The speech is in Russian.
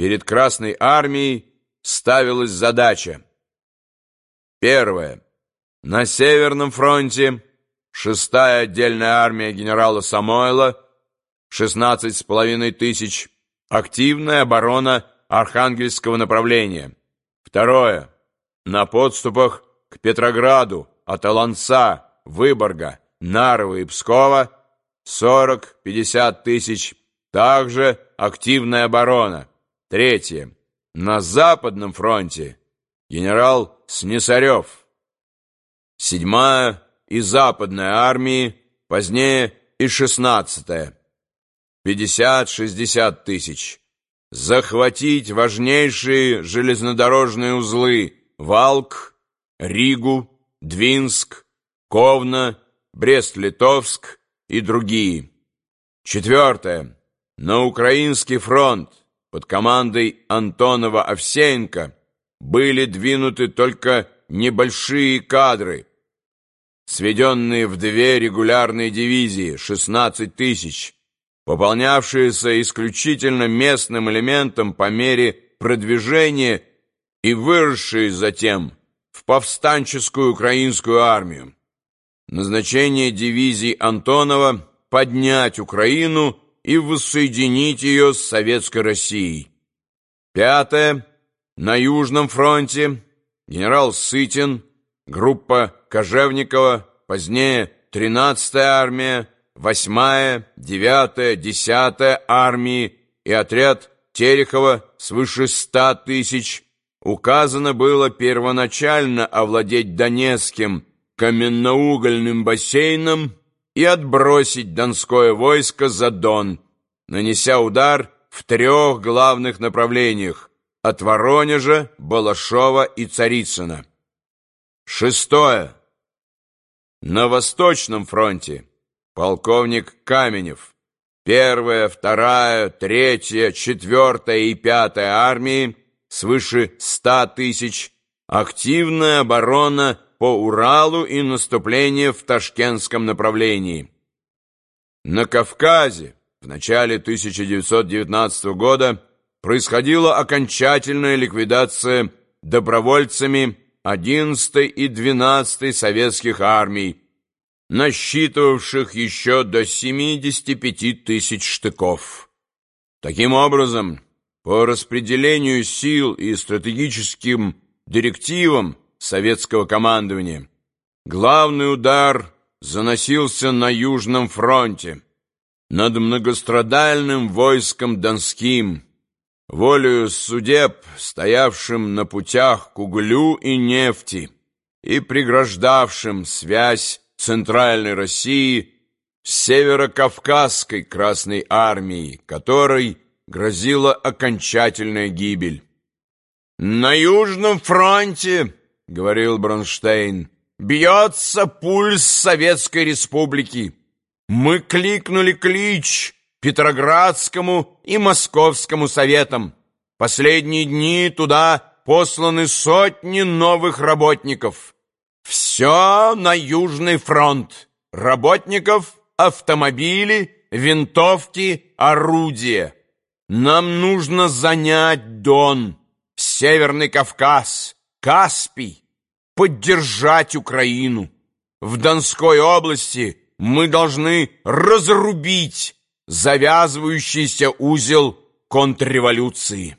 перед Красной Армией ставилась задача. Первое. На Северном фронте 6-я отдельная армия генерала Самойла, 16,5 тысяч, активная оборона Архангельского направления. Второе. На подступах к Петрограду от Аланца, Выборга, Нарвы и Пскова 40-50 тысяч, также активная оборона. Третье. На Западном фронте генерал Снесарев. Седьмая и Западная армии, позднее и шестнадцатая. 50-60 тысяч. Захватить важнейшие железнодорожные узлы Валк, Ригу, Двинск, Ковна, Брест-Литовск и другие. Четвертое. На Украинский фронт под командой Антонова-Овсеенко были двинуты только небольшие кадры, сведенные в две регулярные дивизии, 16 тысяч, пополнявшиеся исключительно местным элементом по мере продвижения и выросшие затем в повстанческую украинскую армию. Назначение дивизии Антонова – поднять Украину и воссоединить ее с Советской Россией. Пятое. На Южном фронте генерал Сытин, группа Кожевникова, позднее 13-я армия, 8-я, 9-я, 10-я армии и отряд Терехова свыше 100 тысяч. Указано было первоначально овладеть Донецким каменноугольным бассейном и отбросить Донское войско за Дон, нанеся удар в трех главных направлениях от Воронежа, Балашова и Царицына. Шестое. На Восточном фронте полковник Каменев, первая, вторая, третья, четвертая и пятая армии, свыше ста тысяч, активная оборона по Уралу и наступление в Ташкентском направлении. На Кавказе в начале 1919 года происходила окончательная ликвидация добровольцами 11 и 12 советских армий, насчитывавших еще до 75 тысяч штыков. Таким образом, по распределению сил и стратегическим директивам советского командования главный удар заносился на Южном фронте, над многострадальным войском Донским, волею судеб, стоявшим на путях к углю и нефти и преграждавшим связь Центральной России с Северо-Кавказской Красной Армией, которой грозила окончательная гибель. «На Южном фронте, — говорил Бронштейн, — бьется пульс Советской Республики. Мы кликнули клич Петроградскому и Московскому советам. Последние дни туда посланы сотни новых работников. Все на Южный фронт. Работников, автомобили, винтовки, орудия. Нам нужно занять Дон, Северный Кавказ, Каспий, поддержать Украину. В Донской области мы должны разрубить завязывающийся узел контрреволюции.